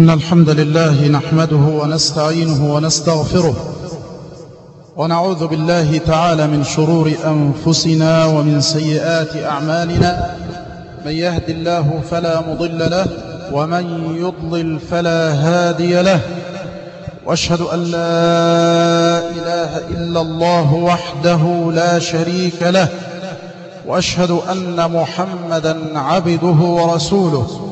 إن الحمد لله نحمده ونستعينه ونستغفره ونعوذ بالله تعالى من شرور أنفسنا ومن سيئات أعمالنا. من يهد الله فلا مضل له ومن يضلل فلا هادي له. وأشهد أن لا إله إلا الله وحده لا شريك له. وأشهد أن محمدا عبده ورسوله.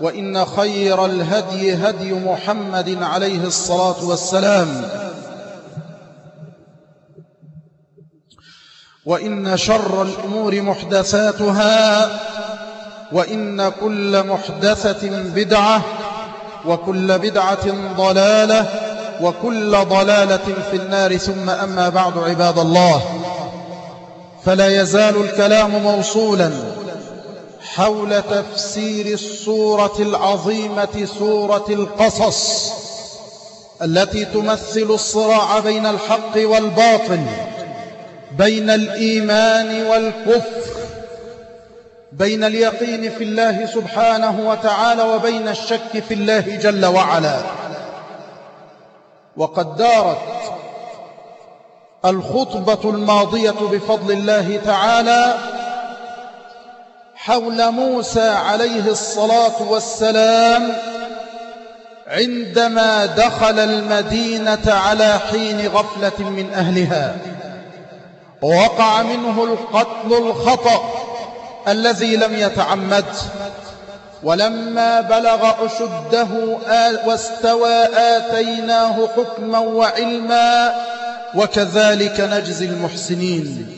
وإن خير الهدي هدي محمد عليه الصلاة والسلام. وإن شر الأمور محدثاتها وإن كل محدثة بدعة وكل بدعة ضلالة وكل ضلالة في النار. ثم أما بعد عباد الله فلا يزال الكلام موصولا. حول تفسير السورة العظيمة سورة القصص التي تمثل الصراع بين الحق والباطل بين الإيمان والكفر بين اليقين في الله سبحانه وتعالى وبين الشك في الله جل وعلا. وقد دارت الخطبة الماضية بفضل الله تعالى حول موسى عليه الصلاة والسلام عندما دخل المدينة على حين غفلة من أهلها. وقع منه القتل الخطأ الذي لم يتعمد. ولما بلغ أشده واستوى آتيناه حكما وعلما وكذلك نجزي المحسنين.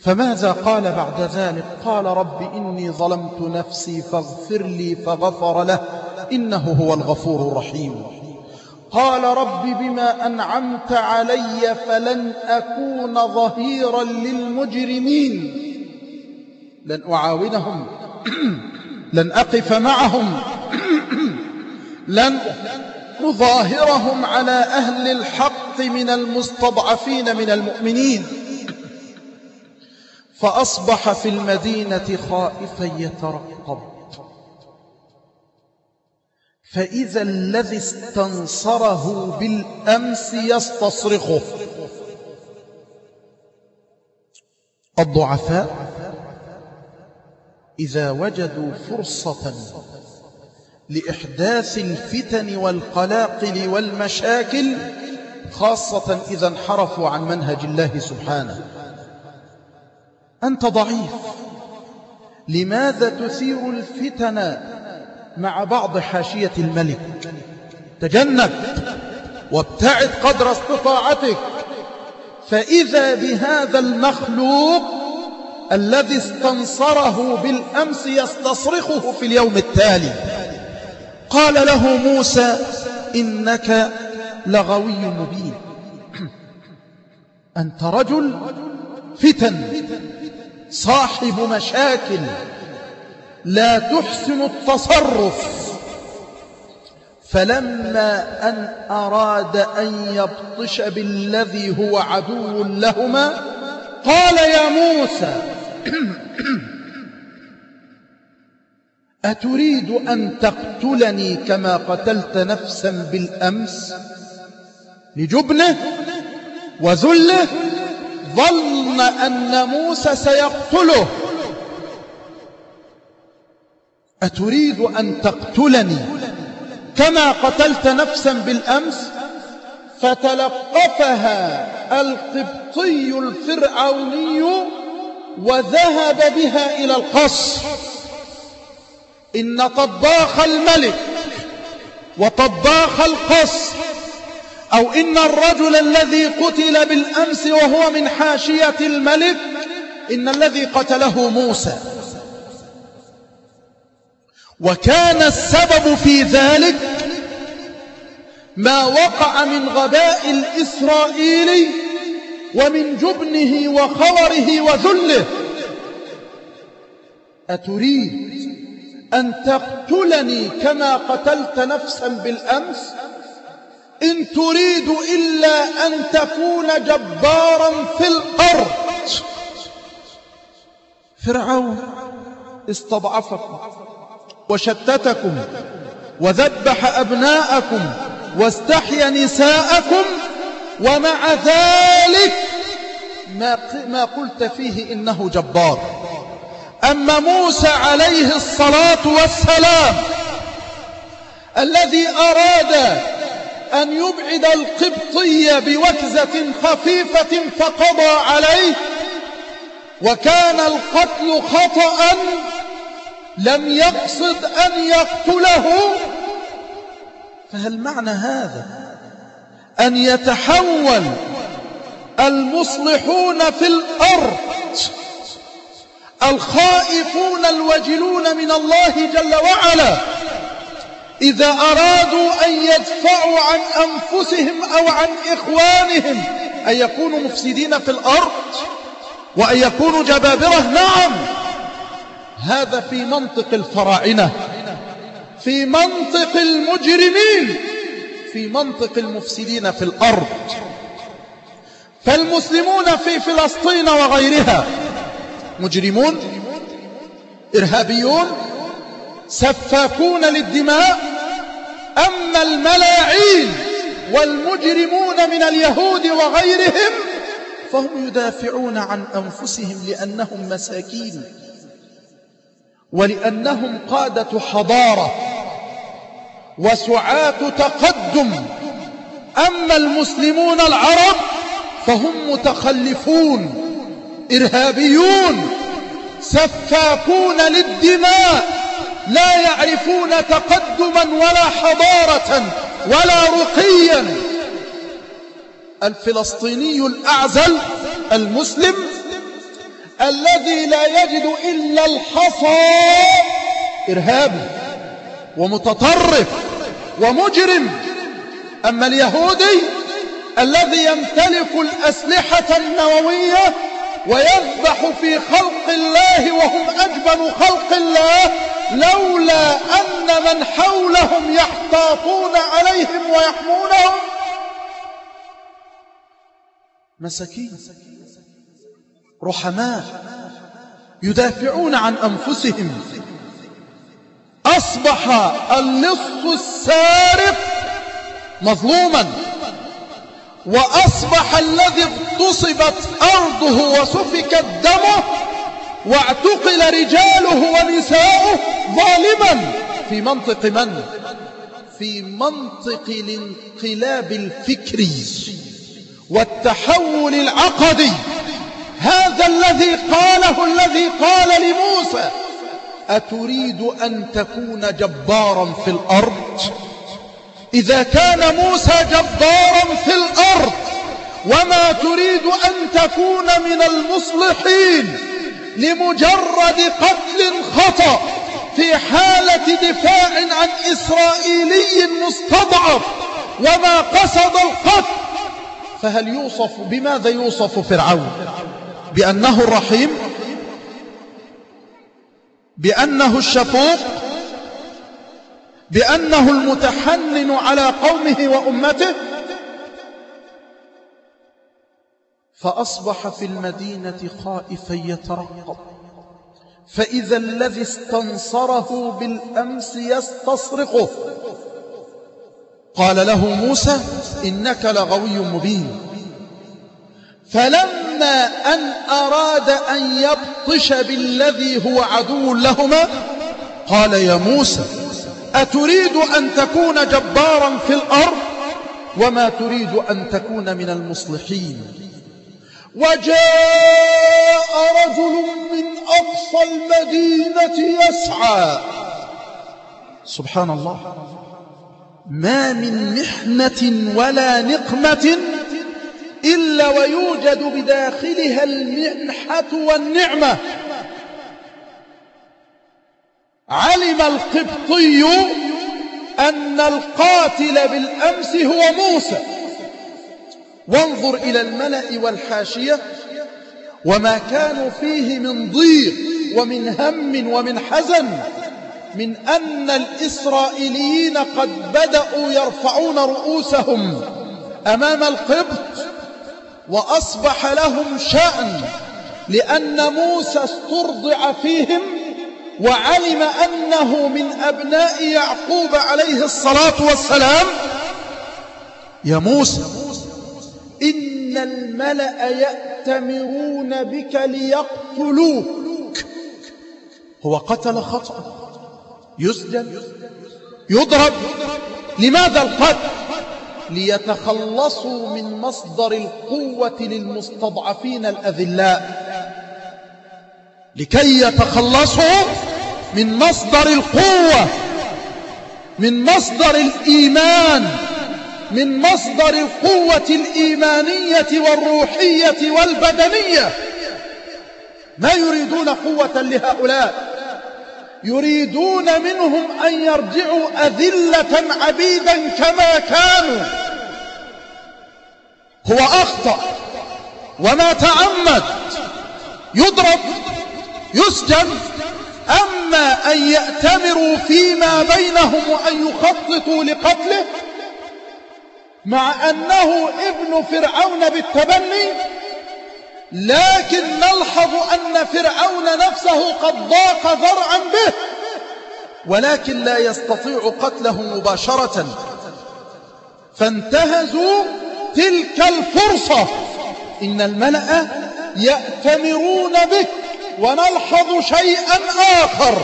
فماذا قال بعد ذلك؟ قال رب إني ظلمت نفسي فاغفر لي فغفر له إنه هو الغفور الرحيم. قال رب بما أنعمت علي فلن أكون ظهيرا للمجرمين. لن أعاونهم لن أقف معهم لن أظاهرهم على أهل الحق من المستضعفين من المؤمنين. فأصبح في المدينة خائفا يترقب. فإذا الذي استنصره بالأمس يستصرخه. الضعفاء إذا وجدوا فرصة لإحداث الفتن والقلاقل والمشاكل خاصة إذا انحرفوا عن منهج الله سبحانه. أنت ضعيف. لماذا تثير الفتن مع بعض حاشية الملك؟ تجنب وابتعد قدر استطاعتك. فإذا بهذا المخلوق الذي استنصره بالأمس يستصرخه في اليوم التالي. قال له موسى إنك لغوي مبين. أنت رجل فتن. صاحب مشاكل لا تحسن التصرف. فلما أن أراد أن يبطش بالذي هو عدو لهما قال يا موسى أتريد أن تقتلني كما قتلت نفسا بالأمس لجبنه وذله؟ ظن أن موسى سيقتله. أتريد أن تقتلني؟ كما قتلت نفسا بالأمس فتلقفها القبطي الفرعوني وذهب بها إلى القصر. إن طباخ الملك وطباخ القصر أو إن الرجل الذي قتل بالأمس وهو من حاشية الملك إن الذي قتله موسى. وكان السبب في ذلك ما وقع من غباء الإسرائيلي ومن جبنه وخوره وذله. أتريد أن تقتلني كما قتلت نفسا بالأمس؟ إن تريد إلا أن تكون جبارا في الأرض. فرعون استضعفكم وشتتكم وذبح أبناءكم واستحيا نساءكم ومع ذلك ما, ما قلت فيه إنه جبار. أما موسى عليه الصلاة والسلام الذي أراد أن يبعد القبطي بوكزة خفيفة فقضى عليه وكان القتل خطأ لم يقصد أن يقتله. فهل معنى هذا أن يتحول المصلحون في الأرض الخائفون الوجلون من الله جل وعلا إذا أرادوا أن يدفعوا عن أنفسهم أو عن إخوانهم أن يكونوا مفسدين في الأرض وأن يكونوا جبابرة نعم. هذا في منطق الفراعنة في منطق المجرمين في منطق المفسدين في الأرض. فالمسلمون في فلسطين وغيرها مجرمون إرهابيون سفاكون للدماء أما الملاعين والمجرمون من اليهود وغيرهم؟ فهم يدافعون عن أنفسهم لأنهم مساكين ولأنهم قادة حضارة وسعاة تقدم. أما المسلمون العرب فهم متخلفون إرهابيون سفاكون للدماء. لا يعرفون تقدما ولا حضارة ولا رقيا. الفلسطيني الأعزل المسلم الذي لا يجد إلا الحصى إرهابي ومتطرف ومجرم. أما اليهودي الذي يمتلك الأسلحة النووية ويذبح في خلق الله وهم أجبن خلق الله لولا أن من حولهم يحتاطون عليهم ويحمونهم. مساكين رحماء يدافعون عن أنفسهم. أصبح اللص السارق مظلوما وأصبح الذي اغتصبت أرضه وسفكت دمه واعتقل رجاله ونساؤه ظالما. في منطق من؟ في منطق الانقلاب الفكري والتحول العقدي. هذا الذي قاله الذي قال لموسى أتريد أن تكون جبارا في الأرض؟ إذا كان موسى جبارا في الأرض وما تريد أن تكون من المصلحين؟ لمجرد قتل خطأ في حالة دفاع عن إسرائيلي مستضعف وما قصد القتل فهل يوصف بماذا يوصف فرعون؟ بأنه الرحيم بأنه الشفوق؟ بأنه المتحنن على قومه وأمته؟ فأصبح في المدينة خائفا يترقب. فإذا الذي استنصره بالأمس يستصرخه. قال له موسى إنك لغوي مبين. فلما أن أراد أن يبطش بالذي هو عدو لهما قال يا موسى أتريد أن تكون جبارا في الأرض؟ وما تريد أن تكون من المصلحين. وجاء رجل من أقصى المدينة يسعى. سبحان الله. ما من محنة ولا نقمة إلا ويوجد بداخلها المنحة والنعمة. علم القبطي أن القاتل بالأمس هو موسى. وانظر إلى الملأ والحاشية وما كانوا فيه من ضيق ومن هم ومن حزن من أن الإسرائيليين قد بدأوا يرفعون رؤوسهم أمام القبط وأصبح لهم شأن لأن موسى استرضع فيهم وعلم أنه من أبناء يعقوب عليه الصلاة والسلام يا موسى إن الملأ يأتمرون بك ليقتلوك. هو قتل خطأ. يسجن. يضرب. لماذا القتل؟ ليتخلصوا من مصدر القوة للمستضعفين الأذلاء. لكي يتخلصوا من مصدر القوة من مصدر الإيمان. من مصدر القوة الإيمانية والروحية والبدنية. ما يريدون قوة لهؤلاء. يريدون منهم أن يرجعوا أذلة عبيدا كما كانوا. هو أخطأ وما تعمد. يضرب يسجن. أما أن يأتمروا فيما بينهم وأن يخططوا لقتله مع أنه ابن فرعون بالتبني لكن نلحظ أن فرعون نفسه قد ضاق ذرعا به ولكن لا يستطيع قتله مباشرة. فانتهزوا تلك الفرصة. إن الملأ يأتمرون به ونلحظ شيئا آخر.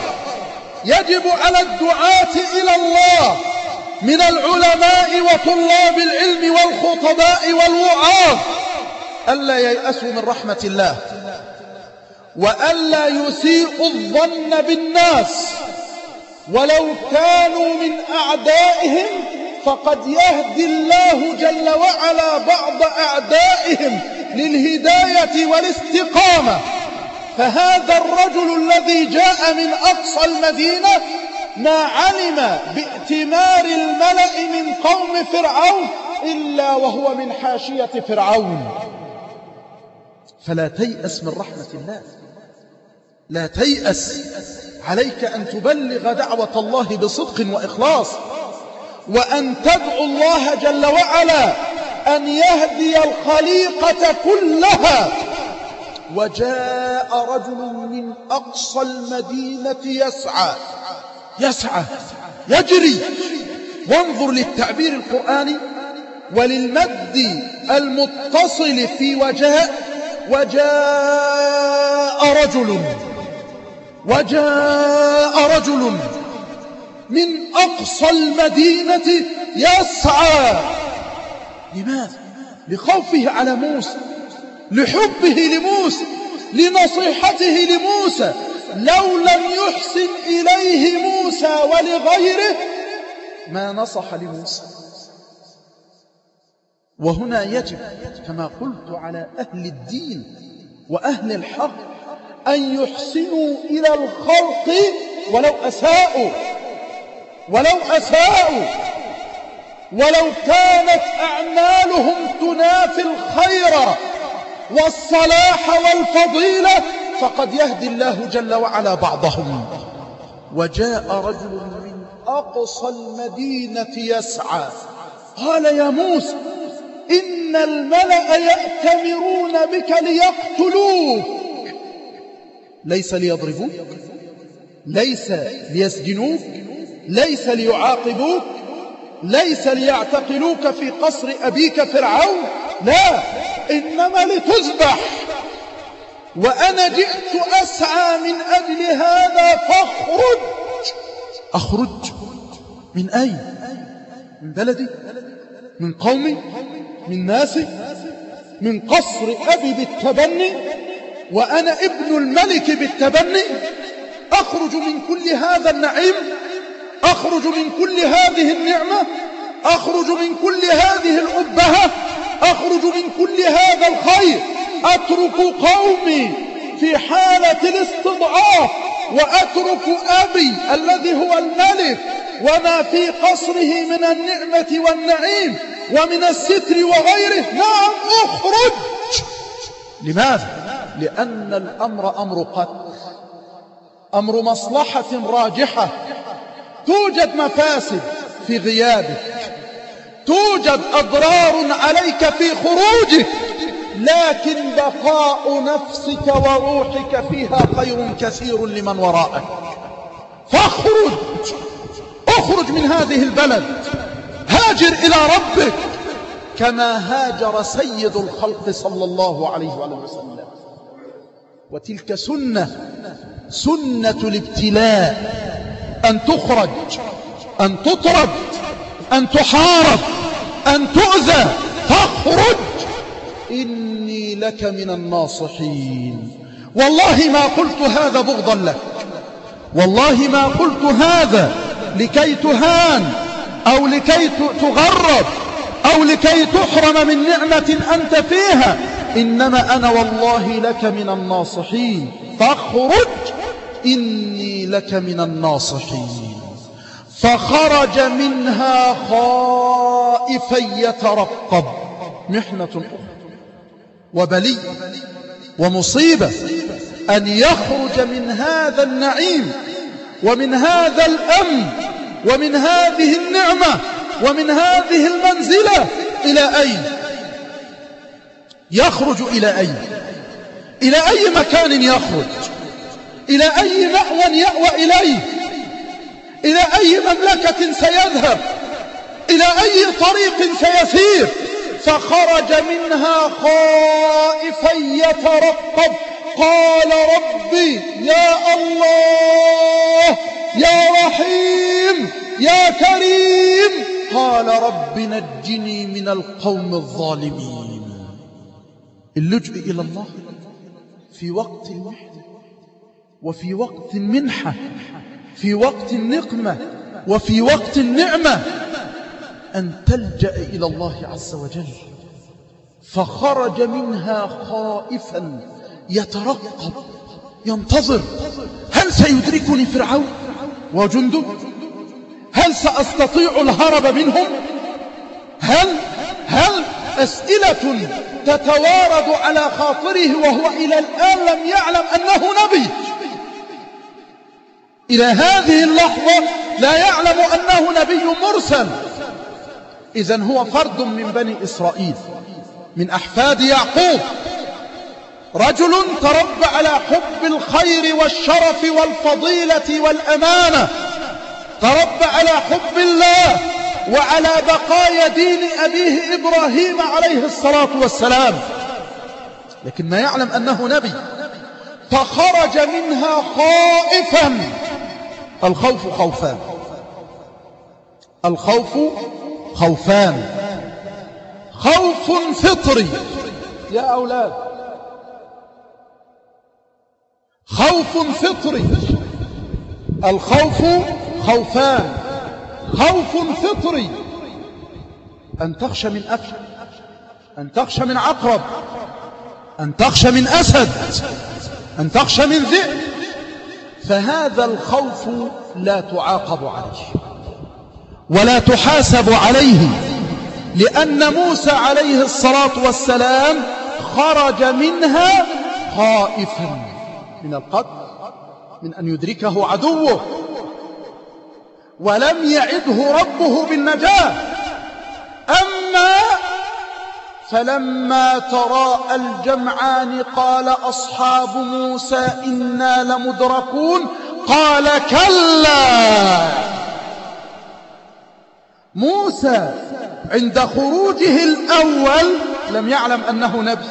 يجب على الدعاة إلى الله من العلماء وطلاب العلم والخطباء والوعاظ ألا ييأسوا من رحمة الله وألا يسيئوا الظن بالناس ولو كانوا من أعدائهم فقد يهدي الله جل وعلا بعض أعدائهم للهداية والاستقامة فهذا الرجل الذي جاء من أقصى المدينة ما علم بائتمار الملأ من قوم فرعون إلا وهو من حاشية فرعون. فلا تيأس من رحمة الله لا تيأس عليك أن تبلغ دعوة الله بصدق وإخلاص وأن تدعو الله جل وعلا أن يهدي الخليقة كلها. وجاء رجل من أقصى المدينة يسعى. يسعى يجري. وانظر للتعبير القرآني وللمد المتصل في وجاء وجاء رجل وجاء رجل من أقصى المدينة يسعى. لماذا؟ لخوفه على موسى لحبه لموسى لنصيحته لموسى. لو لم يحسن إليه موسى ولغيره ما نصح لموسى. وهنا يجب كما قلت على أهل الدين وأهل الحق أن يحسنوا إلى الخلق ولو أساءوا ولو أساءوا ولو كانت أعمالهم تنافي الخير والصلاح والفضيلة. فقد يهدي الله جل وعلا بعضهم. وجاء رجل من أقصى المدينة يسعى. قال يا موسى إن الملأ يأتمرون بك ليقتلوك. ليس ليضربوك ليس ليسجنوك ليس ليعاقبوك ليس ليعتقلوك في قصر أبيك فرعون. لا إنما لتذبح. وأنا جئت أسعى من أجل هذا فاخرج. أخرج؟ من أين؟ من بلدي؟ من قومي؟ من ناسي؟ من قصر أبي بالتبني؟ وأنا ابن الملك بالتبني؟ أخرج من كل هذا النعيم؟ أخرج من كل هذه النعمة؟ أخرج من كل هذه الأبهة؟ أخرج من كل هذا الخير؟ أترك قومي في حالة الاستضعاف وأترك أبي الذي هو الملك وما في قصره من النعمة والنعيم ومن الستر وغيره. نعم أخرج. لماذا؟ لأن الأمر أمر قتل أمر مصلحة راجحة. توجد مفاسد في غيابك توجد أضرار عليك في خروجك. لكن بقاء نفسك وروحك فيها خير كثير لمن وراءك فاخرج اخرج من هذه البلد. هاجر إلى ربك كما هاجر سيد الخلق صلى الله عليه وسلم. وتلك سنة سنة الابتلاء. أن تخرج أن تطرد أن تحارب أن تؤذى. فاخرج. إني لك من الناصحين. والله ما قلت هذا بغضا لك. والله ما قلت هذا لكي تهان أو لكي تغرب أو لكي تحرم من نعمة أنت فيها. إنما أنا والله لك من الناصحين. فاخرج إني لك من الناصحين. فخرج منها خائفا يترقب. محنة أخرى. وبلي ومصيبة أن يخرج من هذا النعيم ومن هذا الأمن ومن هذه النعمة ومن هذه المنزلة إلى أين؟ يخرج إلى أين؟ إلى أي مكان يخرج؟ إلى أي مأوى يأوى إليه؟ إلى أي مملكة سيذهب؟ إلى أي طريق سيسير؟ فخرج منها خائفا يترقب. قال ربي يا الله يا رحيم يا كريم. قال رب نجني من القوم الظالمين. اللجوء إلى الله في وقت المحنة وفي وقت المنحة في وقت النقمة وفي وقت النعمة. أن تلجأ إلى الله عز وجل. فخرج منها خائفا يترقب ينتظر هل سيدركني فرعون وجنده؟ هل سأستطيع الهرب منهم؟ هل هل أسئلة تتوارد على خاطره وهو إلى الآن لم يعلم أنه نبي؟ إلى هذه اللحظة لا يعلم أنه نبي مرسل. إذا هو فرد من بني إسرائيل من أحفاد يعقوب. رجل تربى على حب الخير والشرف والفضيلة والأمانة. تربى على حب الله وعلى بقايا دين أبيه إبراهيم عليه الصلاة والسلام. لكن ما يعلم أنه نبي فخرج منها خائفا. الخوف خوفان. الخوف خوفان. خوف فطري. يا أولاد. خوف فطري. الخوف خوفان. خوف فطري. أن تخشى من أفل أن تخشى من عقرب. أن تخشى من أسد. أن تخشى من ذئب. فهذا الخوف لا تعاقب عليه. ولا تحاسب عليه لأن موسى عليه الصلاة والسلام خرج منها خائفا من القتل من أن يدركه عدوه. ولم يعده ربه بالنجاة. أما فلما تراءى الجمعان قال أصحاب موسى إنا لمدركون قال كلا. موسى عند خروجه الأول لم يعلم أنه نبي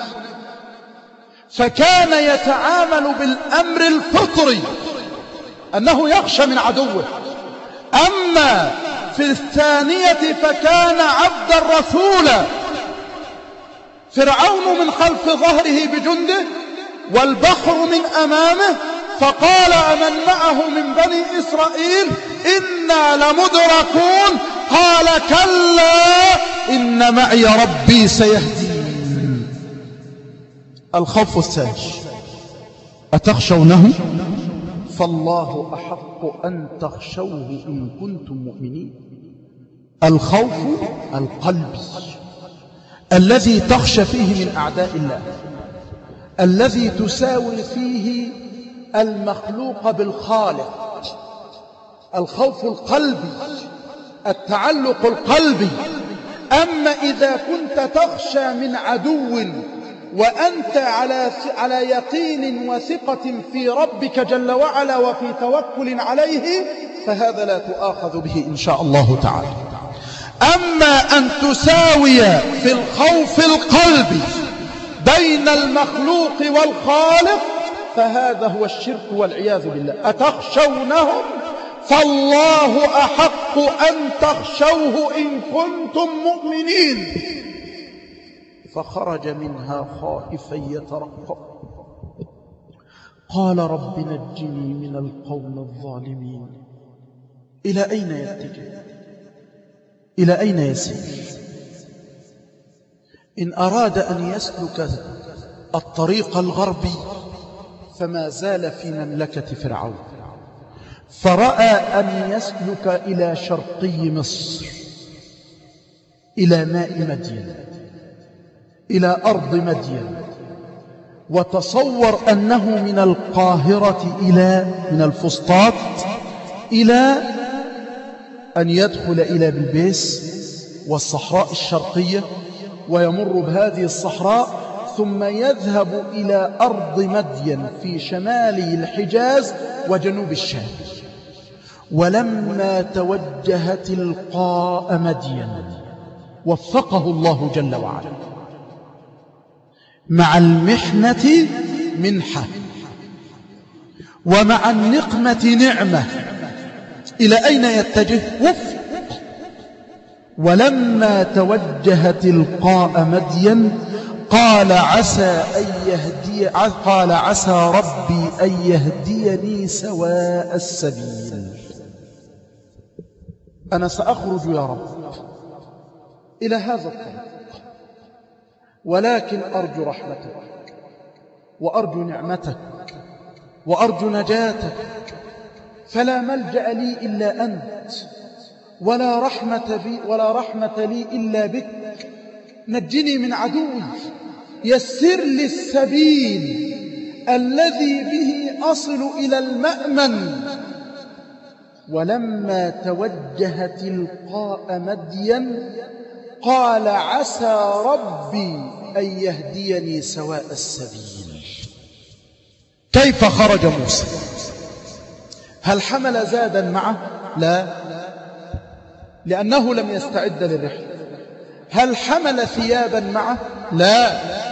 فكان يتعامل بالأمر الفطري أنه يخشى من عدوه. أما في الثانية فكان عبدا رسولا فرعون من خلف ظهره بجنده والبحر من أمامه فقال أمن معه من بني إسرائيل إنا لمدركون قال كلا إن معي ربي سيهدين الخوف الثاني أتخشونه؟ فالله أحق أن تخشوه إن كنتم مؤمنين. الخوف القلبي الذي تخشى فيه من أعداء الله الذي تساوي فيه المخلوق بالخالق الخوف القلبي. التعلق القلبي. أما إذا كنت تخشى من عدو وأنت على على يقين وثقة في ربك جل وعلا وفي توكل عليه فهذا لا تؤاخذ به إن شاء الله تعالى. أما أن تساوي في الخوف القلبي بين المخلوق والخالق فهذا هو الشرك والعياذ بالله. أتخشونهم؟ فالله أحق أن تخشوه إن كنتم مؤمنين. فخرج منها خائفا يترقب. قال رب نجني من القوم الظالمين. إلى أين يتجه إلى أين يسير؟ إن أراد أن يسلك الطريق الغربي فما زال في مملكة فرعون. فرأى أن يسلك إلى شرقي مصر إلى ماء مدين إلى أرض مدين وتصور أنه من القاهرة إلى من الفسطاط إلى أن يدخل إلى بلبيس والصحراء الشرقية ويمر بهذه الصحراء ثم يذهب إلى أرض مدين في شمال الحجاز وجنوب الشام. ولما توجه تلقاء مدين وفقه الله جل وعلا مع المحنة منحة ومع النقمة نعمة إلى أين يتجه؟ وفق. ولما توجه تلقاء مدين قال عسى أن يهدي قال عسى ربي أن يهديني سواء السبيل. أنا سأخرج يا رب إلى هذا الطريق. ولكن أرجو رحمتك وأرجو نعمتك وأرجو نجاتك. فلا ملجأ لي إلا أنت ولا رحمة, بي ولا رحمة لي إلا بك. نجني من عدوي يسر لي السبيل الذي به أصل إلى المأمن. ولما توجه تلقاء مدين قال عسى ربي أن يهديني سواء السبيل. كيف خرج موسى؟ هل حمل زادا معه؟ لا. لأنه لم يستعد للرحلة هل حمل ثيابا معه؟ لا.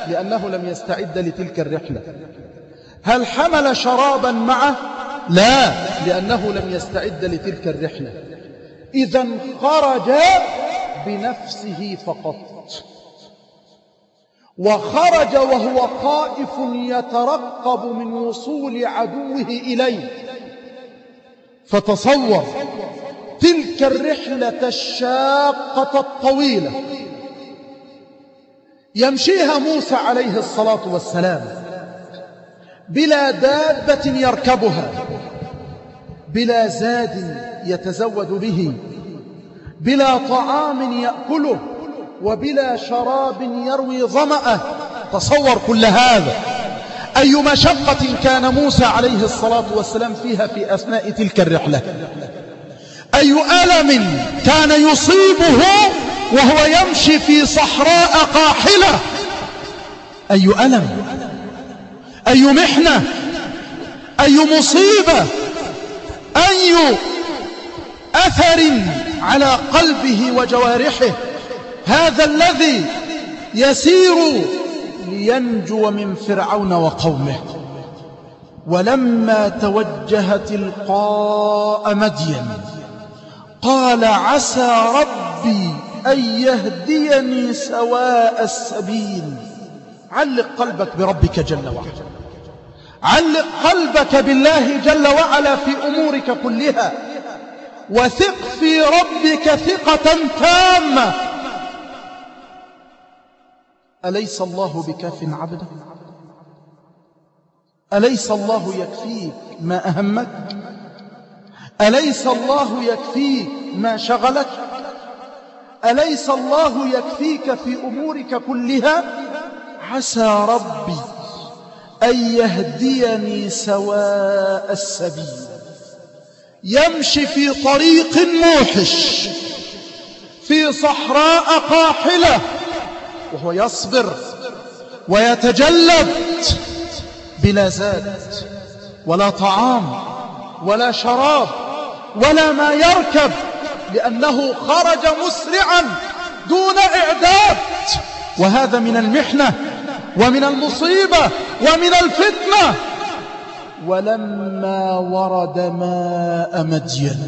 لأنه لم يستعد لتلك الرحلة. هل حمل شرابا معه؟ لا لأنه لم يستعد لتلك الرحلة. إذا خرج بنفسه فقط. وخرج وهو خائف يترقب من وصول عدوه إليه. فتصور تلك الرحلة الشاقة الطويلة. يمشيها موسى عليه الصلاة والسلام بلا دابة يركبها. بلا زاد يتزود به بلا طعام يأكله وبلا شراب يروي ظمأه. تصور كل هذا. أي مشقة كان موسى عليه الصلاة والسلام فيها في أثناء تلك الرحلة؟ أي ألم كان يصيبه وهو يمشي في صحراء قاحلة؟ أي ألم؟ أي محنة؟ أي مصيبة؟ أي أثر على قلبه وجوارحه هذا الذي يسير لينجو من فرعون وقومه. ولما توجه تلقاء مدين قال عسى ربي أن يهديني سواء السبيل. علق قلبك بربك جل وعلا. علق قلبك بالله جل وعلا في أمورك كلها. وثق في ربك ثقة تامة. أليس الله بكاف عبده أليس الله يكفيك ما أهمك؟ أليس الله يكفيك ما شغلك؟ أليس الله يكفيك في أمورك كلها؟ عسى ربي أن يهديني سواء السبيل. يمشي في طريق موحش في صحراء قاحلة وهو يصبر ويتجلد بلا زاد ولا طعام ولا شراب ولا ما يركب لأنه خرج مسرعا دون إعداد. وهذا من المحنة ومن المصيبة ومن الفتنة. ولما ورد ماء مدين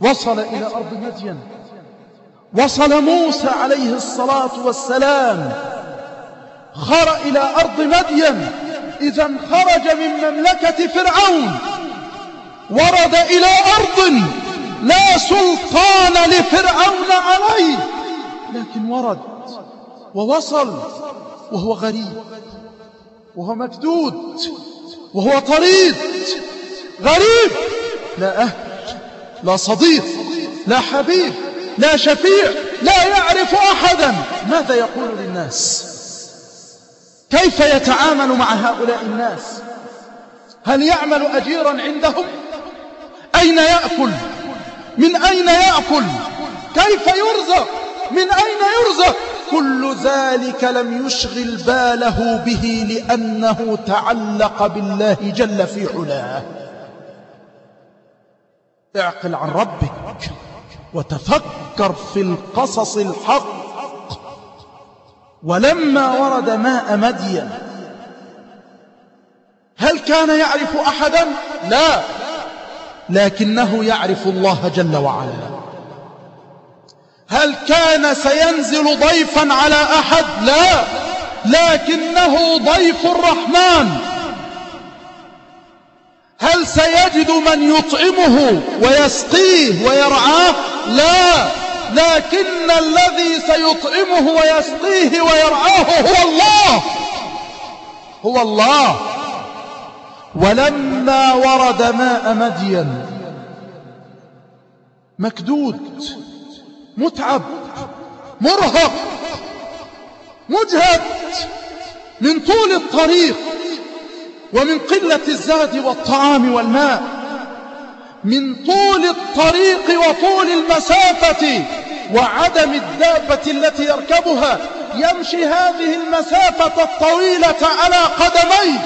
وصل إلى أرض مدين. وصل موسى عليه الصلاة والسلام. خر إلى أرض مدين. إذا خرج من مملكة فرعون. ورد إلى أرض لا سلطان لفرعون عليه. لكن ورد ووصل وهو غريب وهو مكدود وهو طريد غريب لا أهل لا صديق لا حبيب لا شفيع لا يعرف أحدا. ماذا يقول للناس؟ كيف يتعامل مع هؤلاء الناس؟ هل يعمل أجيرا عندهم؟ أين يأكل؟ من أين يأكل؟ كيف يرزق؟ من أين يرزق؟ كل ذلك لم يشغل باله به لأنه تعلق بالله جل في علاه. اعقل عن ربك وتفكر في القصص الحق. ولما ورد ماء مدين هل كان يعرف أحدا؟ لا لكنه يعرف الله جل وعلا. هل كان سينزل ضيفا على أحد؟ لا. لكنه ضيف الرحمن. هل سيجد من يطعمه ويسقيه ويرعاه؟ لا. لكن الذي سيطعمه ويسقيه ويرعاه هو الله. هو الله. ولما ورد ماء مدين مكدود. متعب مرهق مجهد من طول الطريق ومن قلة الزاد والطعام والماء من طول الطريق وطول المسافة وعدم الدابة التي يركبها يمشي هذه المسافة الطويلة على قدميه.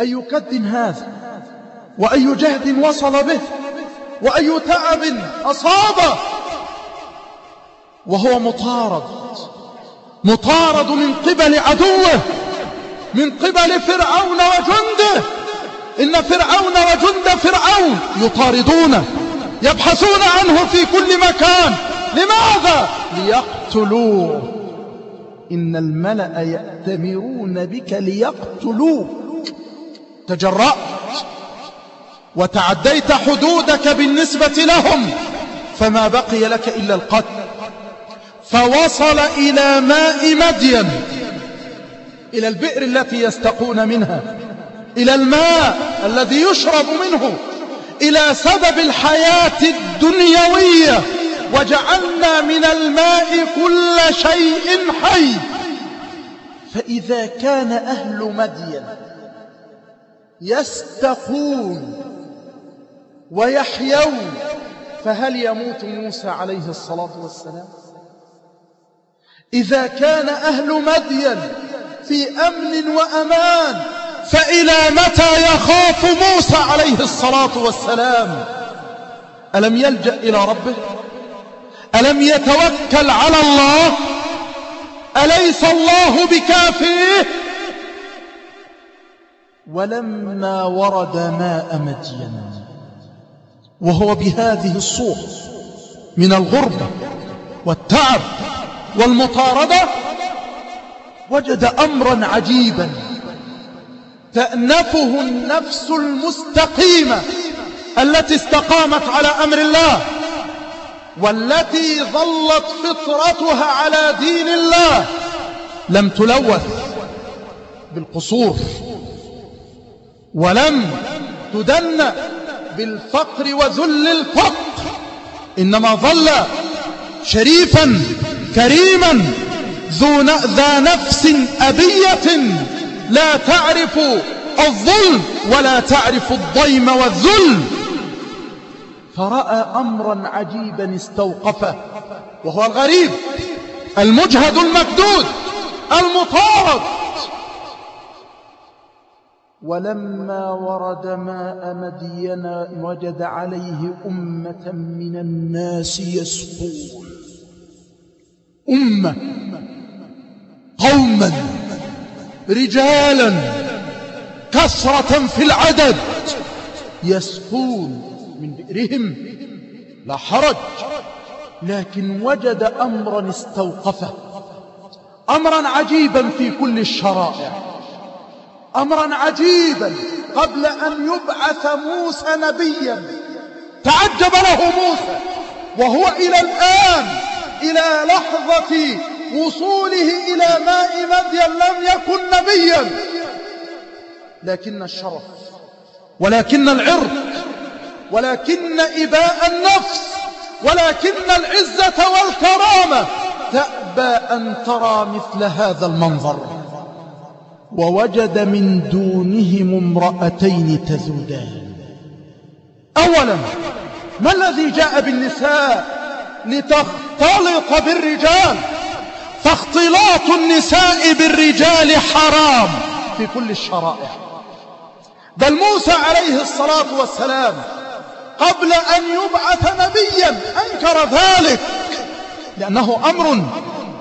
أي كد هذا وأي جهد وصل به؟ وأي تعب أصابه وهو مطارد مطارد من قبل عدوه من قبل فرعون وجنده. إن فرعون وجند فرعون يطاردونه يبحثون عنه في كل مكان. لماذا؟ ليقتلوه. إن الملأ يأتمرون بك ليقتلوك تجرأت. وتعديت حدودك بالنسبة لهم فما بقي لك إلا القتل. فوصل إلى ماء مدين إلى البئر التي يستقون منها إلى الماء الذي يشرب منه إلى سبب الحياة الدنيوية. وجعلنا من الماء كل شيء حي. فإذا كان أهل مدين يستقون ويحيون. فهل يموت موسى عليه الصلاة والسلام؟ إذا كان أهل مدين في أمن وأمان فإلى متى يخاف موسى عليه الصلاة والسلام؟ ألم يلجأ إلى ربه؟ ألم يتوكل على الله؟ أليس الله بكافيه؟ ولما ورد ماء مدين وهو بهذه الصورة من الغربة والتعب والمطاردة وجد أمرا عجيبا تأنفه النفس المستقيمة التي استقامت على أمر الله والتي ظلت فطرتها على دين الله لم تلوث بالقصور ولم تدن بالفقر وذل الفقر. إنما ظل شريفا كريما ذو ذا نفس أبية. لا تعرف الظلم ولا تعرف الضيم والذل. فرأى أمرا عجيبا استوقفه وهو الغريب المجهد المكدود المطارد ولما ورد ماء مدين وجد عليه أمة من الناس يسقون. أمة. قوما. رجالا. كثرة في العدد. يسقون. من بئرهم. لا حرج. لكن وجد أمرا استوقفه. أمرا عجيبا في كل الشرائع. أمرا عجيبا قبل أن يبعث موسى نبيا. تعجب له موسى وهو إلى الآن إلى لحظة وصوله إلى ماء مدين لم يكن نبيا. لكن الشرف ولكن العرض ولكن إباء النفس ولكن العزة والكرامة. تأبى أن ترى مثل هذا المنظر. ووجد من دونهم امرأتين تذودان أولا ما الذي جاء بالنساء لتختلط بالرجال؟ فاختلاط النساء بالرجال حرام في كل الشرائع. بل موسى عليه الصلاة والسلام قبل أن يبعث نبيا أنكر ذلك لأنه أمر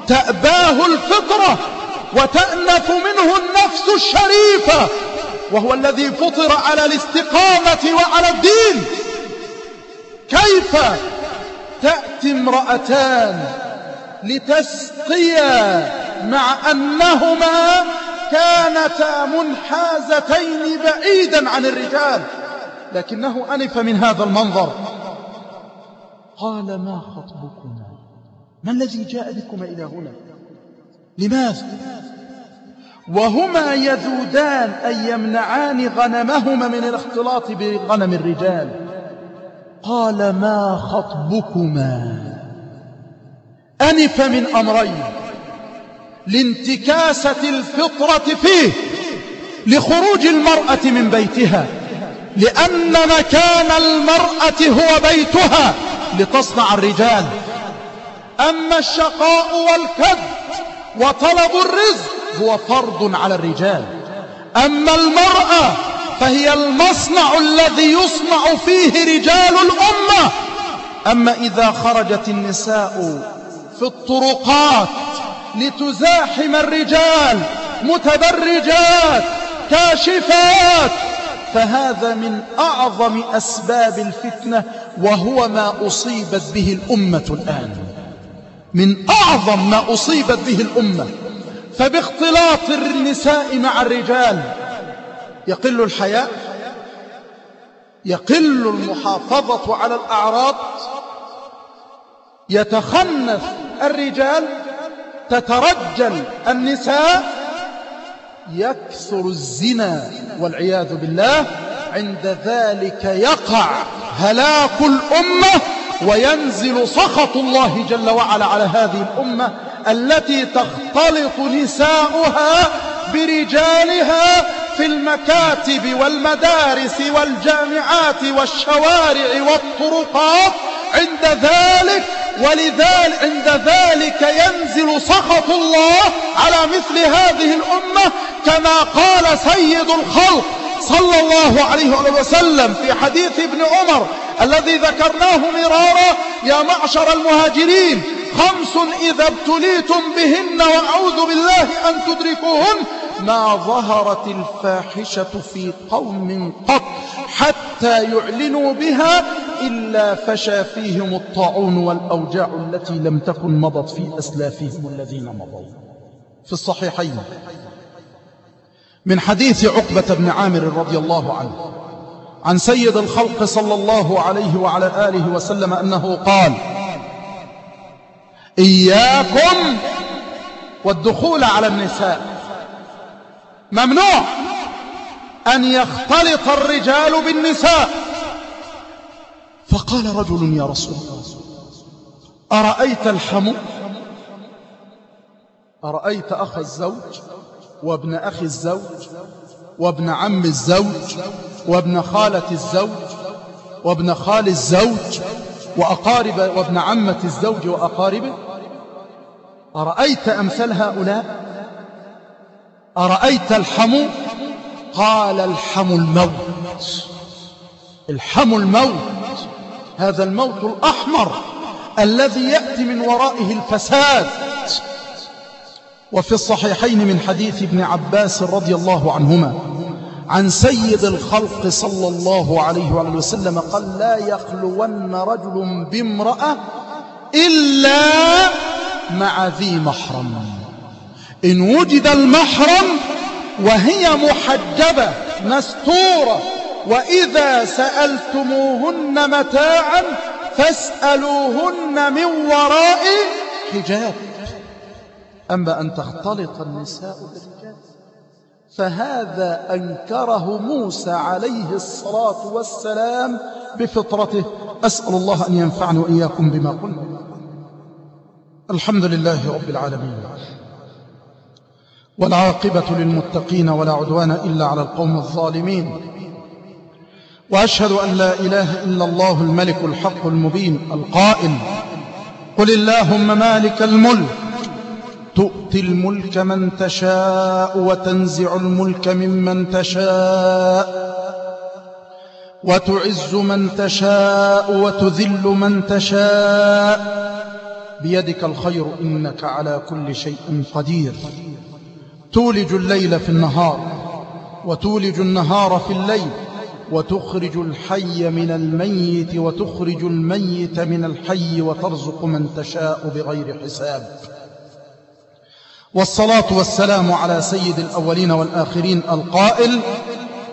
تأباه الفطرة. وتأنف منه النفس الشريفة وهو الذي فطر على الاستقامة وعلى الدين. كيف تأتي امرأتان لتسقيا مع أنهما كانتا منحازتين بعيدا عن الرجال لكنه أنف من هذا المنظر. قال ما خطبكما؟ ما الذي جاء بكما إلى هنا؟ لماذا؟ وهما يذودان أي يمنعان غنمهما من الاختلاط بغنم الرجال. قال ما خطبكما؟ أنف من أمرين. لانتكاسة الفطرة فيه لخروج المرأة من بيتها لأن مكان المرأة هو بيتها لتصنع الرجال. أما الشقاء والكد وطلب الرزق هو فرض على الرجال. أما المرأة فهي المصنع الذي يصنع فيه رجال الأمة. أما إذا خرجت النساء في الطرقات لتزاحم الرجال متبرجات كاشفات فهذا من أعظم أسباب الفتنة وهو ما أصيبت به الأمة الآن. من أعظم ما أصيبت به الأمة. فباختلاط النساء مع الرجال يقل الحياء يقل المحافظة على الأعراض يتخنث الرجال تترجل النساء يكثر الزنا والعياذ بالله عند ذلك يقع هلاك الأمة وينزل سخط الله جل وعلا على هذه الأمة التي تختلط نساؤها برجالها في المكاتب والمدارس والجامعات والشوارع والطرقات. عند ذلك ولذلك عند ذلك ينزل سخط الله على مثل هذه الأمة كما قال سيد الخلق صلى الله عليه وسلم في حديث ابن عمر الذي ذكرناه مرارا يا معشر المهاجرين خمس إذا ابتليتم بهن وأعوذ بالله أن تدركوهن ما ظهرت الفاحشة في قوم قط حتى يعلنوا بها إلا فشى فيهم الطاعون والأوجاع التي لم تكن مضت في أسلافهم الذين مضوا. في الصحيحين. من حديث عقبة بن عامر رضي الله عنه. عن سيد الخلق صلى الله عليه وعلى آله وسلم أنه قال إياكم والدخول على النساء. ممنوع أن يختلط الرجال بالنساء. فقال رجل يا رسول الله أرأيت الحمو أرأيت أخ الزوج وابن أخي الزوج وابن عم الزوج وابن خالة الزوج وابن خال الزوج وأقارب وابن عمة الزوج وأقاربه؟ أرأيت أمثال هؤلاء؟ أرأيت الحمو؟ قال الحم الموت. الحم الموت. هذا الموت الأحمر الذي يأتي من ورائه الفساد. وفي الصحيحين من حديث ابن عباس رضي الله عنهما. عن سيد الخلق صلى الله عليه وآله وسلم قال لا يخلون رجل بامرأة إلا مع ذي محرم. إن وجد المحرم وهي محجبة مستورة وإذا سألتموهن متاعا فاسألوهن من وراء حجاب. أما أن تختلط النساء بالرجال فهذا أنكره موسى عليه الصلاة والسلام بفطرته. أسأل الله أن ينفعني وإياكم بما قلنا. الحمد لله رب العالمين. والعاقبة للمتقين ولا عدوان إلا على القوم الظالمين. وأشهد أن لا إله إلا الله الملك الحق المبين القائل. قل اللهم مالك الملك. تؤتي الملك من تشاء وتنزع الملك ممن تشاء وتعز من تشاء وتذل من تشاء بيدك الخير إنك على كل شيء قدير تولج الليل في النهار وتولج النهار في الليل وتخرج الحي من الميت وتخرج الميت من الحي وترزق من تشاء بغير حساب والصلاة والسلام على سيد الأولين والآخرين القائل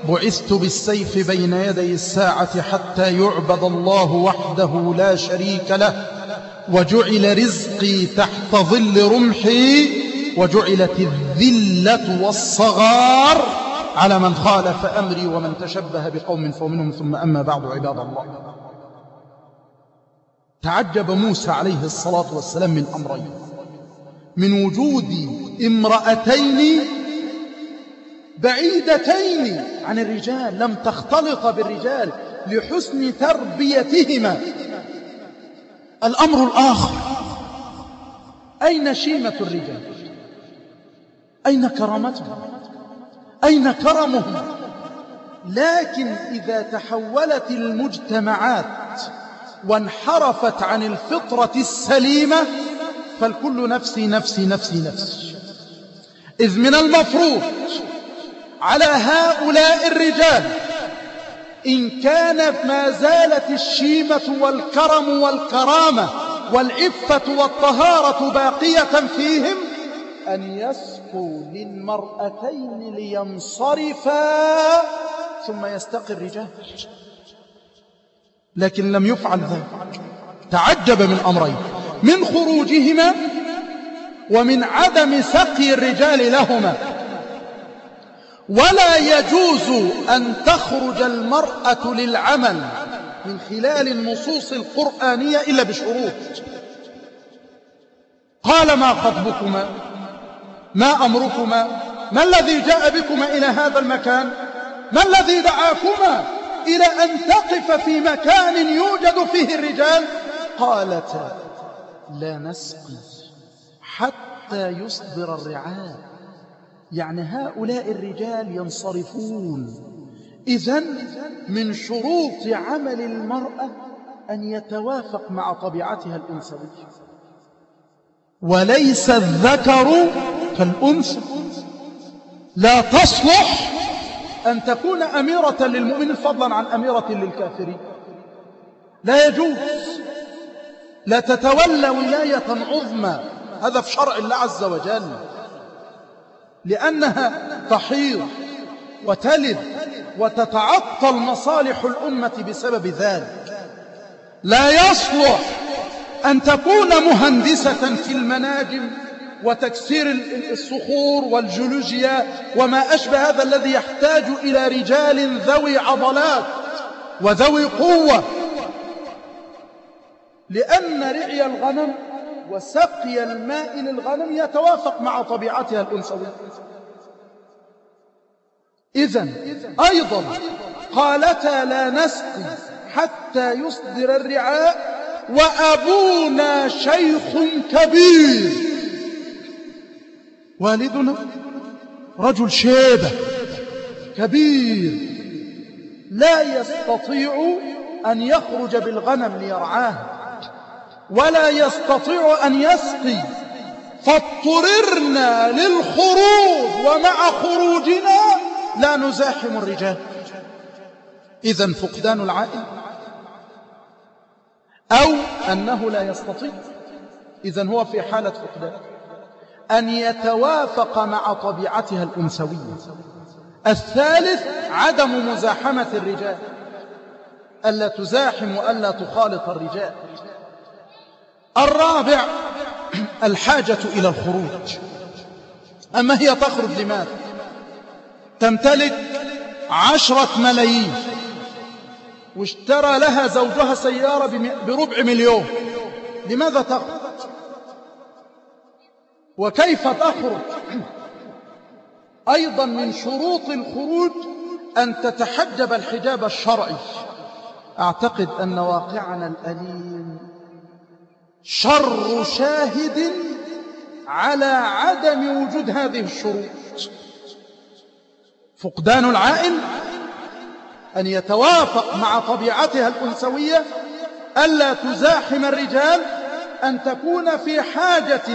بعثت بالسيف بين يدي الساعة حتى يعبد الله وحده لا شريك له وجعل رزقي تحت ظل رمحي وجعلت الذلة والصغار على من خالف أمري ومن تشبه بقوم فمنهم ثم أما بعد عباد الله. تعجب موسى عليه الصلاة والسلام من أمرين. من وجود امرأتين بعيدتين عن الرجال لم تختلط بالرجال لحسن تربيتهما. الأمر الآخر أين شيمة الرجال؟ أين كرامتهم؟ أين كرمهم؟ لكن إذا تحولت المجتمعات وانحرفت عن الفطرة السليمة فالكل نفسي نفسي نفسي نفسي. إذ من المفروض على هؤلاء الرجال إن كانت ما زالت الشيمة والكرم والكرامة والعفة والطهارة باقية فيهم أن يسقوا للمرأتين لينصرفا ثم يستقي الرجال لكن لم يفعل ذلك. تعجب من أمرين. من خروجهما ومن عدم سقي الرجال لهما. ولا يجوز أن تخرج المرأة للعمل من خلال النصوص القرآنية إلا بشروط. قال ما خطبكما؟ ما أمركما؟ ما الذي جاء بكما إلى هذا المكان؟ ما الذي دعاكما إلى أن تقف في مكان يوجد فيه الرجال؟ قالتا لا نسقي حتى يصدر الرعاء. يعني هؤلاء الرجال ينصرفون. إذا من شروط عمل المرأة أن يتوافق مع طبيعتها الأنثوية. وليس الذكر كالأنثى. لا تصلح أن تكون أميرة للمؤمن فضلا عن أميرة للكافرين. لا يجوز. لا تتولى ولاية عظمى. هذا في شرع الله عز وجل. لأنها تحيض وتلد وتتعطل مصالح الأمة بسبب ذلك. لا يصلح أن تكون مهندسة في المناجم وتكسير الصخور والجيولوجيا وما أشبه هذا الذي يحتاج إلى رجال ذوي عضلات وذوي قوة لأن رعي الغنم وسقي الماء للغنم يتوافق مع طبيعتها الأنثوية. إذا أيضا قالتا لا نسقي حتى يصدر الرعاء وأبونا شيخ كبير. والدنا رجل شيبة كبير. لا يستطيع أن يخرج بالغنم ليرعاه. ولا يستطيع أن يسقي فاضطررنا للخروج ومع خروجنا لا نزاحم الرجال. إذا فقدان العائل. أو أنه لا يستطيع. إذا هو في حالة فقدان. أن يتوافق مع طبيعتها الأنثوية. الثالث عدم مزاحمة الرجال. ألا تزاحم وألا تخالط الرجال. الرابع الحاجة إلى الخروج. أما هي تخرج لماذا؟ تمتلك عشرة ملايين. واشترى لها زوجها سيارة بربع مليون. لماذا تخرج؟ وكيف تخرج؟ أيضا من شروط الخروج أن تتحجب الحجاب الشرعي. أعتقد أن واقعنا الأليم شر شاهد على عدم وجود هذه الشروط. فقدان العائل أن يتوافق مع طبيعتها الأنثوية ألا تزاحم الرجال أن تكون في حاجة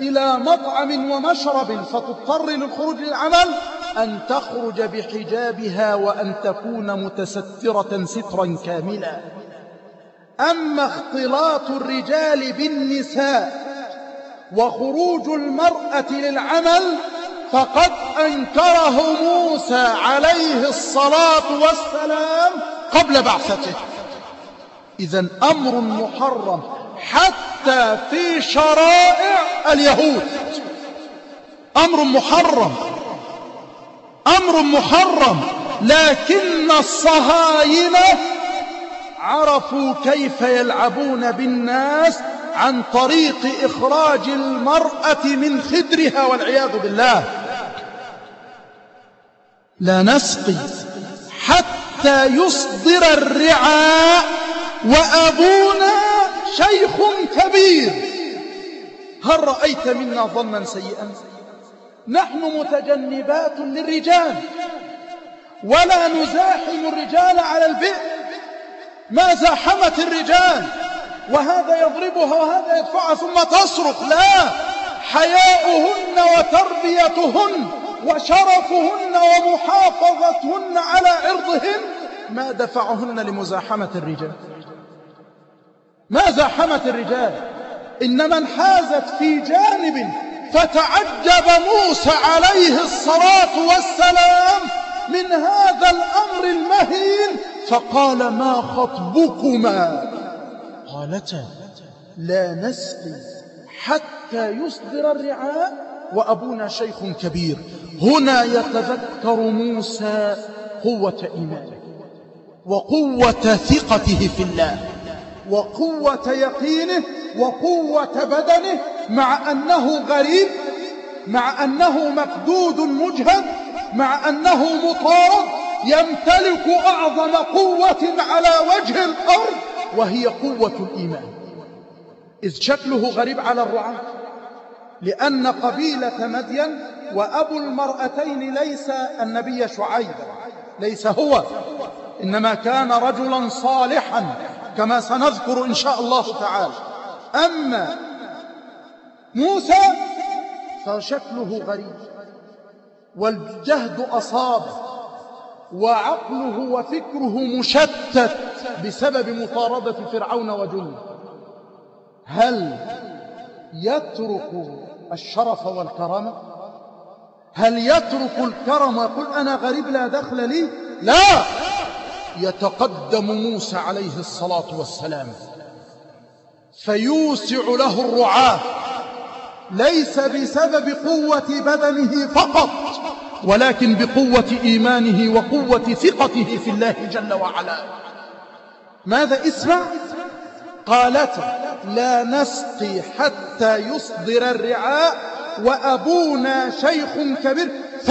إلى مطعم ومشرب فتضطر للخروج للعمل أن تخرج بحجابها وأن تكون متسترة سترا كاملا. أما اختلاط الرجال بالنساء وخروج المرأة للعمل فقد أنكره موسى عليه الصلاة والسلام قبل بعثته. إذا أمر محرم حتى في شرائع اليهود. أمر محرم أمر محرم لكن الصهاينة عرفوا كيف يلعبون بالناس عن طريق إخراج المرأة من خدرها والعياذ بالله. لا نسقي حتى يصدر الرعاء وأبونا شيخ كبير. هل رأيت منا ظنا سيئا؟ نحن متجنبات للرجال ولا نزاحم الرجال على البئر. ما زاحمت الرجال؟ وهذا يضربها وهذا يدفعها ثم تصرخ. لا حياؤهن وتربيتهن وشرفهن ومحافظتهن على عرضهن ما دفعهن لمزاحمة الرجال. ما زاحمت الرجال؟ إنما انحازت في جانب فتعجب موسى عليه الصلاة والسلام من هذا الأمر المهين؟ فقال ما خطبكما؟ قالتا لا نسقي حتى يصدر الرعاء وأبونا شيخ كبير. هنا يتذكر موسى قوة إيمانه وقوة ثقته في الله وقوة يقينه وقوة بدنه مع أنه غريب مع أنه مقدود مجهد مع أنه مطارد يمتلك أعظم قوة على وجه الأرض وهي قوة الإيمان. إذ شكله غريب على الرعاة لأن قبيلة مدين وأبو المرأتين ليس النبي شعيب ليس هو إنما كان رجلا صالحا كما سنذكر إن شاء الله تعالى. أما موسى فشكله غريب. والجهد أصابه وعقله وفكره مشتت بسبب مطاردة فرعون وجنده هل يترك الشرف والكرامة؟ هل يترك الكرم ويقول أنا غريب لا دخل لي؟ لا! يتقدم موسى عليه الصلاة والسلام. فيوسع له الرعاة. ليس بسبب قوة بدنه فقط ولكن بقوة إيمانه وقوة ثقته في الله جل وعلا. ماذا اسمع؟ قالت لا نسقي حتى يصدر الرعاء وأبونا شيخ كبير. ف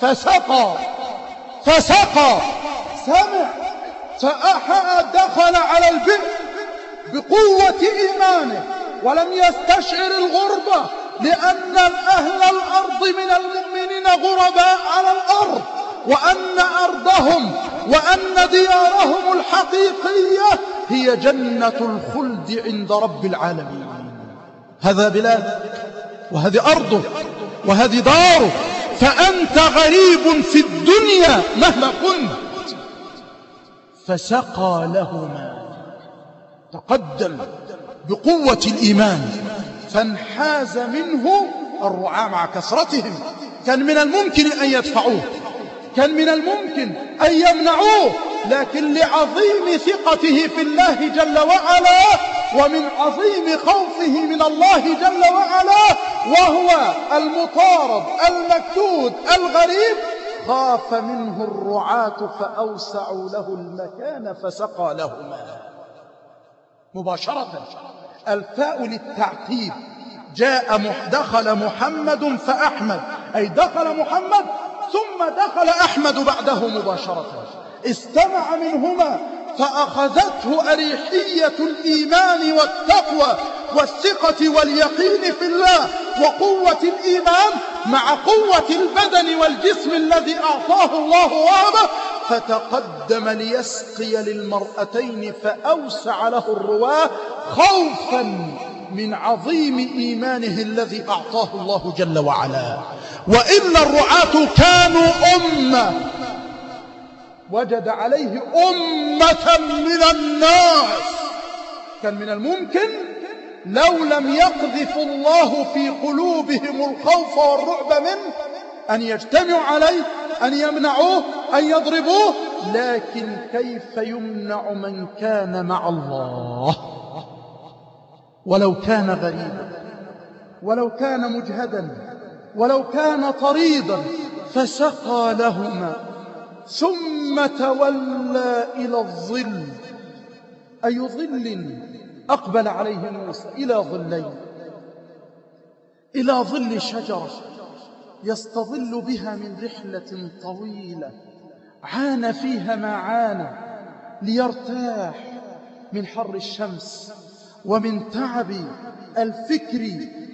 فسقى فسقى. سمع فأحأ دخل على البئر بقوة إيمانه. ولم يستشعر الغربة لأن أهل الأرض من المؤمنين غرباء على الأرض وأن أرضهم وأن ديارهم الحقيقية هي جنة الخلد عند رب العالمين. هذا بلاد وهذه أرضه وهذه داره فأنت غريب في الدنيا مهما كنت. فسقى لهما تقدم. بقوة الإيمان. فانحاز منه الرعاة مع كثرتهم. كان من الممكن أن يدفعوه. كان من الممكن أن يمنعوه. لكن لعظيم ثقته في الله جل وعلا ومن عظيم خوفه من الله جل وعلا وهو المطارد المكتود الغريب خاف منه الرعاة فأوسعوا له المكان فسقى لهما. مباشرة. الفاء للتعقيب. جاء دخل محمد فأحمد. أي دخل محمد ثم دخل أحمد بعده مباشرة. استمع منهما فأخذته أريحية الإيمان والتقوى والثقة واليقين في الله وقوة الإيمان مع قوة البدن والجسم الذي أعطاه الله وهبه فتقدم ليسقي للمرأتين فأوسع له الرواة خوفا من عظيم إيمانه الذي أعطاه الله جل وعلا. وإن الرعاة كانوا أمة وجد عليه أمة من الناس. كان من الممكن لو لم يقذف الله في قلوبهم الخوف والرعب منه أن يجتمعوا عليه أن يمنعوه أن يضربوه لكن كيف يمنع من كان مع الله؟ ولو كان غريبا ولو كان مجهدا ولو كان طريدا فسقى لهما. ثم تولى إلى الظل. أي ظل أقبل عليه موسى؟ إلى ظلين. إلى ظل شجرة. يستظل بها من رحلة طويلة. عانى فيها ما عانى ليرتاح من حر الشمس ومن تعب الفكر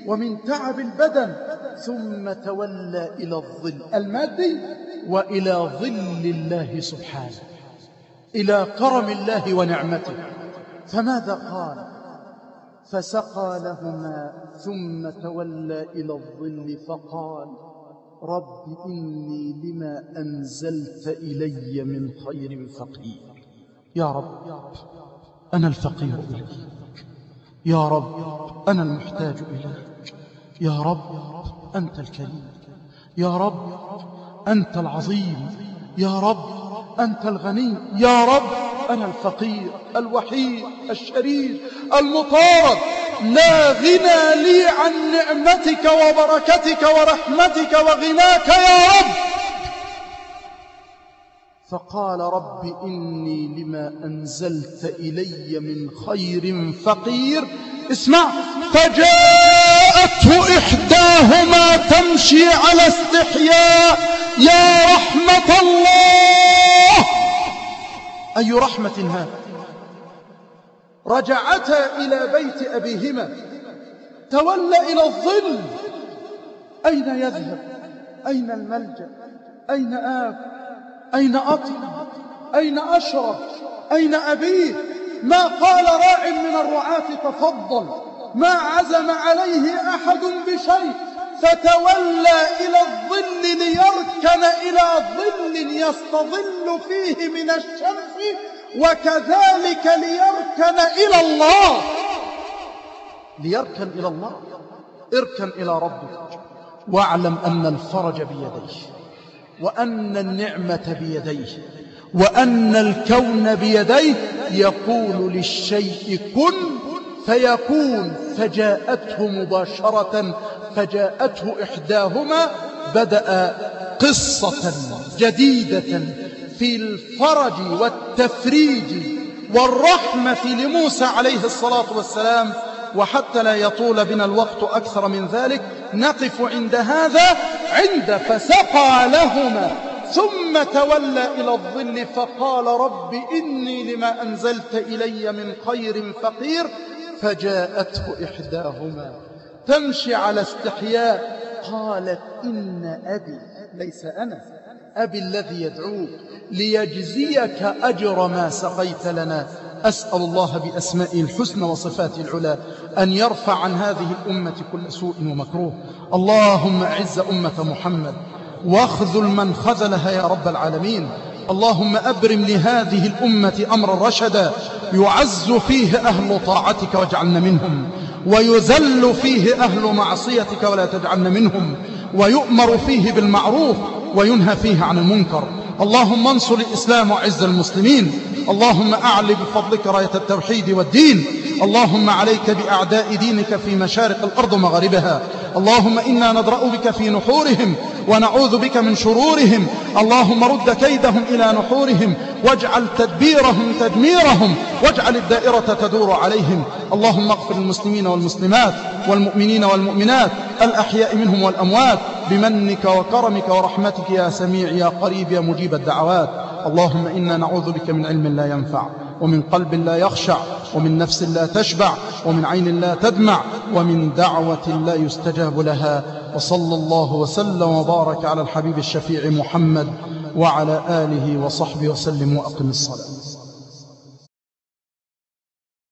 ومن تعب البدن ثم تولى إلى الظل المادي وإلى ظل الله سبحانه إلى كرم الله ونعمته. فماذا قال؟ فسقى لهما ثم تولى إلى الظل فقال رب إني لما أنزلت إلي من خير فقير. يا رب أنا الفقير إليك. يا رب أنا المحتاج إليك. يا رب أنت الكريم. يا رب أنت العظيم. يا رب أنت الغني. يا رب أنا الفقير الوحيد الشريف المطارد لا غنى لي عن نعمتك وبركتك ورحمتك وغناك يا رب. فقال رب إني لما أنزلت إلي من خير فقير. اسمع. فجاءته إحداهما تمشي على استحياء. يا رحمة الله. أي رحمة هذه رجعتا إلى بيت أبيهما. تولى إلى الظل. أين يذهب؟ أين الملجأ؟ أين آب؟ أين أطعم؟ أين أشرب أين أبيه؟ ما قال راع من الرعاة تفضل. ما عزم عليه أحد بشيء. فتولى إلى الظل ليركن إلى ظل يستظل فيه من الشمس وكذلك ليركن إلى الله. ليركن إلى الله. اركن إلى ربك. واعلم أن الفرج بيديه وأن النعمة بيديه وأن الكون بيديه. يقول للشيء كن فيكون. فجاءته مباشرة فجاءته إحداهما بدأ قصة جديدة في الفرج والتفريج والرحمة لموسى عليه الصلاة والسلام وحتى لا يطول بنا الوقت أكثر من ذلك نقف عند هذا عند فسقى لهما ثم تولى إلى الظل فقال رب إني لما أنزلت إلي من خير فقير فجاءته إحداهما. تمشي على استحياء قالت إن أبي ليس أنا. أبي الذي يدعوك ليجزيك أجر ما سقيت لنا. أسأل الله بأسمائه الحسنى وصفاته العلى أن يرفع عن هذه الأمة كل سوء ومكروه. اللهم أعز أمة محمد واخذل من خذلها يا رب العالمين. اللهم أبرم لهذه الأمة أمرا رشدا. يعز فيه أهل طاعتك واجعلنا منهم. ويذل فيه أهل معصيتك ولا تجعلنا منهم. ويؤمر فيه بالمعروف. وينهى فيه عن المنكر. اللهم انصر الإسلام وعز المسلمين. اللهم أعلي بفضلك راية التوحيد والدين. اللهم عليك بأعداء دينك في مشارق الأرض ومغاربها. اللهم إنا ندرأ بك في نحورهم ونعوذ بك من شرورهم. اللهم رد كيدهم إلى نحورهم. واجعل تدبيرهم تدميرهم. واجعل الدائرة تدور عليهم. اللهم اغفر المسلمين والمسلمات والمؤمنين والمؤمنات الأحياء منهم والأموات بمنك وكرمك ورحمتك يا سميع يا قريب يا مجيب الدعوات. اللهم إنا نعوذ بك من علم لا ينفع. ومن قلب لا يخشع ومن نفس لا تشبع ومن عين لا تدمع ومن دعوة لا يستجاب لها. وصلى الله وسلم وبارك على الحبيب الشفيع محمد وعلى آله وصحبه وسلم وأقم الصلاة.